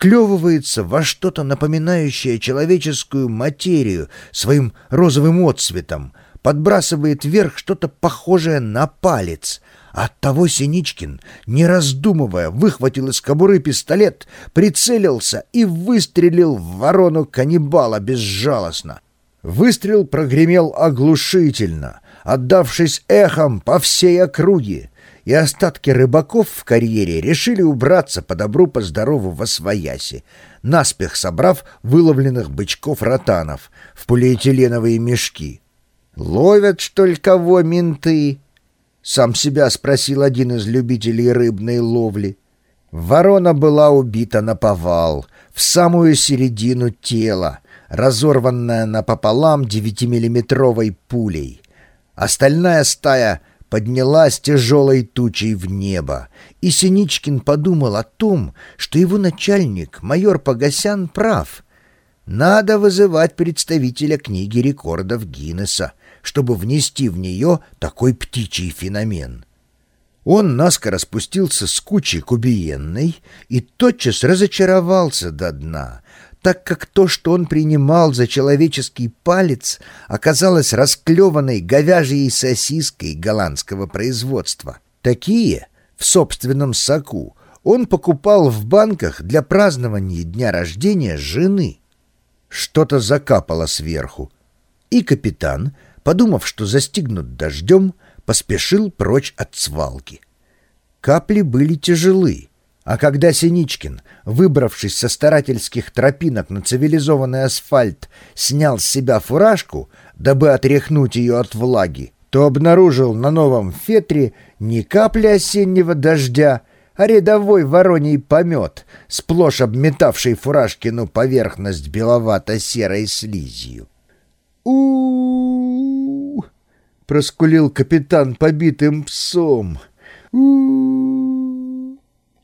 вклевывается во что-то напоминающее человеческую материю своим розовым отцветом, подбрасывает вверх что-то похожее на палец. Оттого Синичкин, не раздумывая, выхватил из кобуры пистолет, прицелился и выстрелил в ворону каннибала безжалостно. Выстрел прогремел оглушительно, отдавшись эхом по всей округе, и остатки рыбаков в карьере решили убраться по добру по здорову во свояси, наспех собрав выловленных бычков-ротанов в полиэтиленовые мешки. «Ловят, что ли, кого менты?» — сам себя спросил один из любителей рыбной ловли. Ворона была убита на повал, в самую середину тела, разорванная напополам девятимиллиметровой пулей. Остальная стая поднялась тяжелой тучей в небо, и Синичкин подумал о том, что его начальник, майор Погосян, прав. Надо вызывать представителя книги рекордов Гиннесса, чтобы внести в нее такой птичий феномен. Он наскоро спустился с кучи кубиенной и тотчас разочаровался до дна, так как то, что он принимал за человеческий палец, оказалось расклеванной говяжьей сосиской голландского производства. Такие, в собственном соку, он покупал в банках для празднования дня рождения жены. Что-то закапало сверху, и капитан — подумав, что застигнут дождем, поспешил прочь от свалки. Капли были тяжелы, а когда Синичкин, выбравшись со старательских тропинок на цивилизованный асфальт, снял с себя фуражку, дабы отряхнуть ее от влаги, то обнаружил на новом фетре не капли осеннего дождя, а рядовой вороний помет, сплошь обметавший фуражкину поверхность беловато-серой слизью. у проскулил капитан побитым псом. у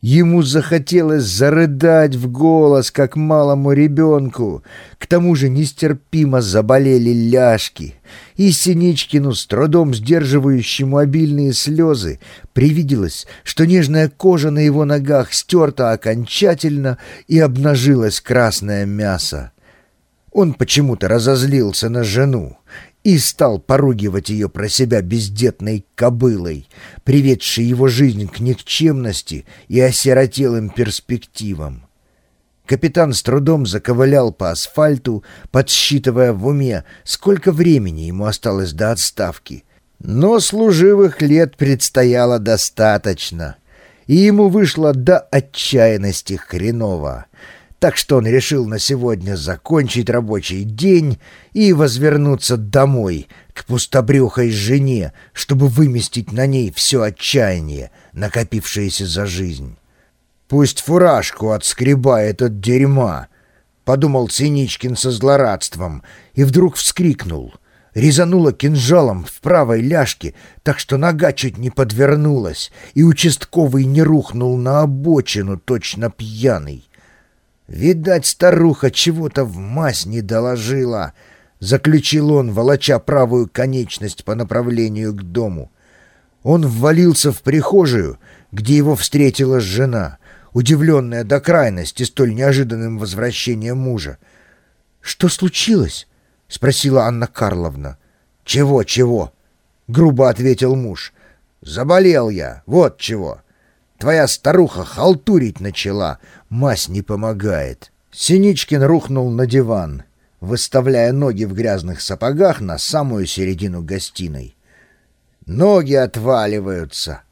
Ему захотелось зарыдать в голос, как малому ребенку. К тому же нестерпимо заболели ляжки. И Синичкину, с трудом сдерживающему обильные слезы, привиделось, что нежная кожа на его ногах стерта окончательно и обнажилось красное мясо. Он почему-то разозлился на жену и стал поругивать ее про себя бездетной кобылой, приведшей его жизнь к никчемности и осиротелым перспективам. Капитан с трудом заковылял по асфальту, подсчитывая в уме, сколько времени ему осталось до отставки. Но служивых лет предстояло достаточно, и ему вышло до отчаянности хреново так что он решил на сегодня закончить рабочий день и возвернуться домой к пустобрюхой жене, чтобы выместить на ней все отчаяние, накопившееся за жизнь. «Пусть фуражку отскребает от дерьма», — подумал Синичкин со злорадством и вдруг вскрикнул. Резануло кинжалом в правой ляжке, так что нога чуть не подвернулась, и участковый не рухнул на обочину, точно пьяный. «Видать, старуха чего-то в мазь не доложила», — заключил он, волоча правую конечность по направлению к дому. Он ввалился в прихожую, где его встретила жена, удивленная до крайности столь неожиданным возвращением мужа. «Что случилось?» — спросила Анна Карловна. «Чего, чего?» — грубо ответил муж. «Заболел я, вот чего». Твоя старуха халтурить начала, мазь не помогает». Синичкин рухнул на диван, выставляя ноги в грязных сапогах на самую середину гостиной. «Ноги отваливаются!»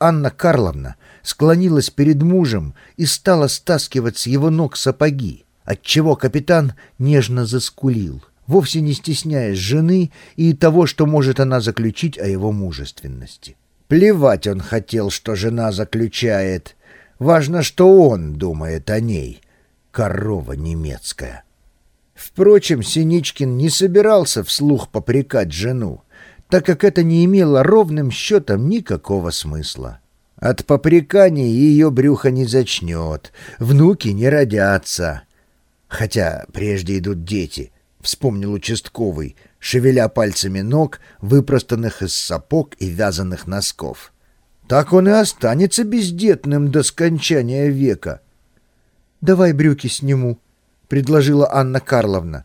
Анна Карловна склонилась перед мужем и стала стаскивать с его ног сапоги, отчего капитан нежно заскулил, вовсе не стесняясь жены и того, что может она заключить о его мужественности. Плевать он хотел, что жена заключает. Важно, что он думает о ней. Корова немецкая. Впрочем, Синичкин не собирался вслух попрекать жену, так как это не имело ровным счетом никакого смысла. От попреканий ее брюхо не зачнет, внуки не родятся. Хотя прежде идут дети, вспомнил участковый, шевеля пальцами ног, выпростанных из сапог и вязаных носков. Так он и останется бездетным до скончания века. «Давай брюки сниму», — предложила Анна Карловна.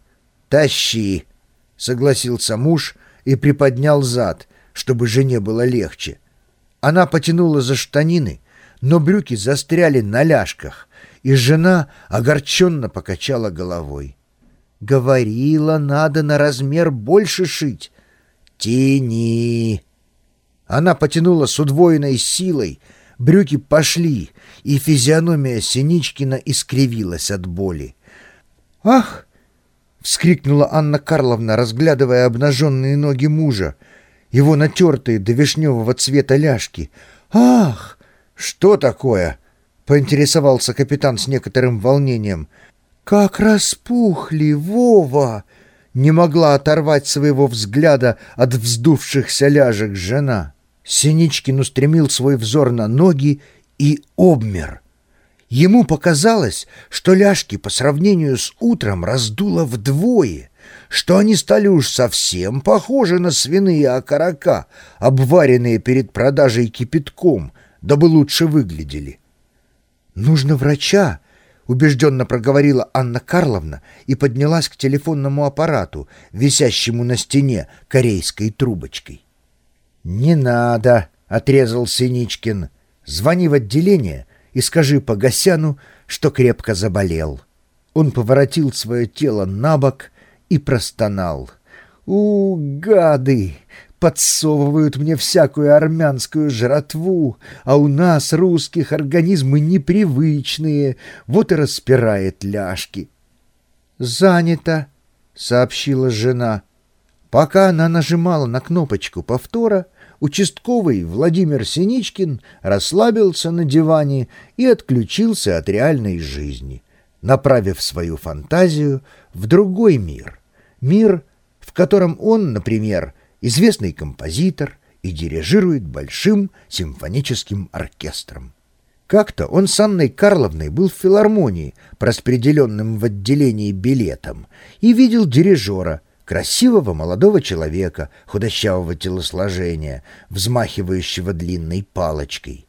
«Тащи», — согласился муж и приподнял зад, чтобы жене было легче. Она потянула за штанины, но брюки застряли на ляжках, и жена огорченно покачала головой. «Говорила, надо на размер больше шить». «Тяни!» Она потянула с удвоенной силой, брюки пошли, и физиономия Синичкина искривилась от боли. «Ах!» — вскрикнула Анна Карловна, разглядывая обнаженные ноги мужа, его натертые до вишневого цвета ляжки. «Ах!» «Что такое?» — поинтересовался капитан с некоторым волнением. «Как распухли, Вова!» Не могла оторвать своего взгляда от вздувшихся ляжек жена. Синичкин устремил свой взор на ноги и обмер. Ему показалось, что ляжки по сравнению с утром раздуло вдвое, что они стали уж совсем похожи на свиные окорока, обваренные перед продажей кипятком, дабы лучше выглядели. «Нужно врача», — убежденно проговорила Анна Карловна и поднялась к телефонному аппарату, висящему на стене корейской трубочкой. «Не надо», — отрезал Синичкин. «Звони в отделение и скажи Погосяну, что крепко заболел». Он поворотил свое тело на бок и простонал. «У, гады! Подсовывают мне всякую армянскую жратву, а у нас, русских, организмы непривычные, вот и распирает ляжки». «Занято», — сообщила жена. Пока она нажимала на кнопочку повтора, участковый Владимир Синичкин расслабился на диване и отключился от реальной жизни, направив свою фантазию в другой мир. Мир, в котором он, например, известный композитор и дирижирует большим симфоническим оркестром. Как-то он с Анной Карловной был в филармонии, распределенным в отделении билетом, и видел дирижера — красивого молодого человека, худощавого телосложения, взмахивающего длинной палочкой.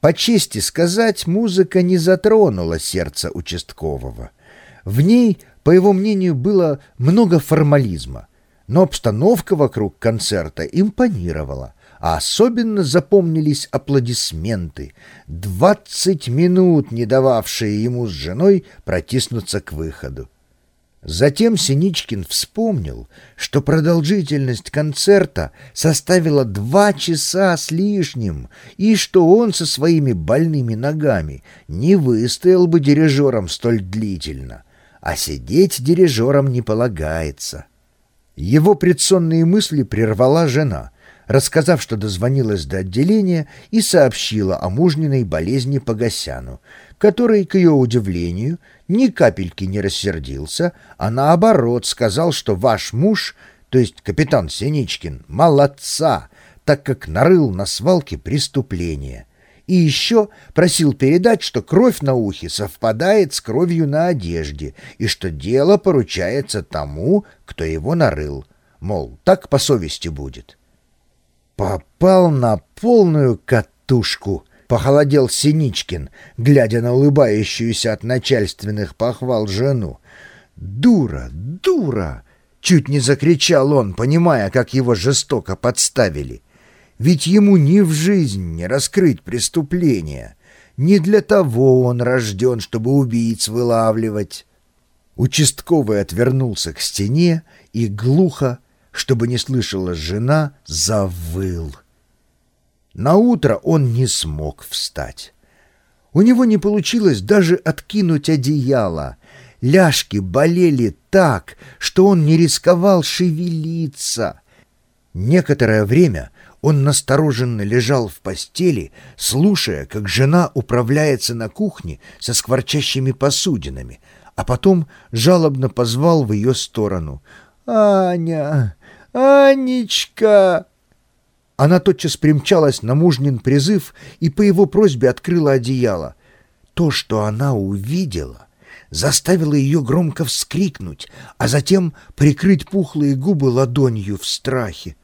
По чести сказать, музыка не затронула сердце участкового. В ней, по его мнению, было много формализма, но обстановка вокруг концерта импонировала, а особенно запомнились аплодисменты, двадцать минут не дававшие ему с женой протиснуться к выходу. Затем Синичкин вспомнил, что продолжительность концерта составила два часа с лишним, и что он со своими больными ногами не выстоял бы дирижером столь длительно, а сидеть дирижером не полагается. Его предсонные мысли прервала жена, рассказав, что дозвонилась до отделения и сообщила о мужниной болезни Погосяну, который, к ее удивлению, ни капельки не рассердился, а наоборот сказал, что ваш муж, то есть капитан Синичкин, молодца, так как нарыл на свалке преступления. И еще просил передать, что кровь на ухе совпадает с кровью на одежде, и что дело поручается тому, кто его нарыл. Мол, так по совести будет. Попал на полную катушку —— похолодел Синичкин, глядя на улыбающуюся от начальственных похвал жену. «Дура! Дура!» — чуть не закричал он, понимая, как его жестоко подставили. «Ведь ему ни в жизнь не раскрыть преступление. Не для того он рожден, чтобы убийц вылавливать». Участковый отвернулся к стене и глухо, чтобы не слышала жена, завыл. На утро он не смог встать. У него не получилось даже откинуть одеяло. Ляжки болели так, что он не рисковал шевелиться. Некоторое время он настороженно лежал в постели, слушая, как жена управляется на кухне со скворчащими посудинами, а потом жалобно позвал в ее сторону. «Аня! Анечка!» Она тотчас примчалась на мужнин призыв и по его просьбе открыла одеяло. То, что она увидела, заставило ее громко вскрикнуть, а затем прикрыть пухлые губы ладонью в страхе.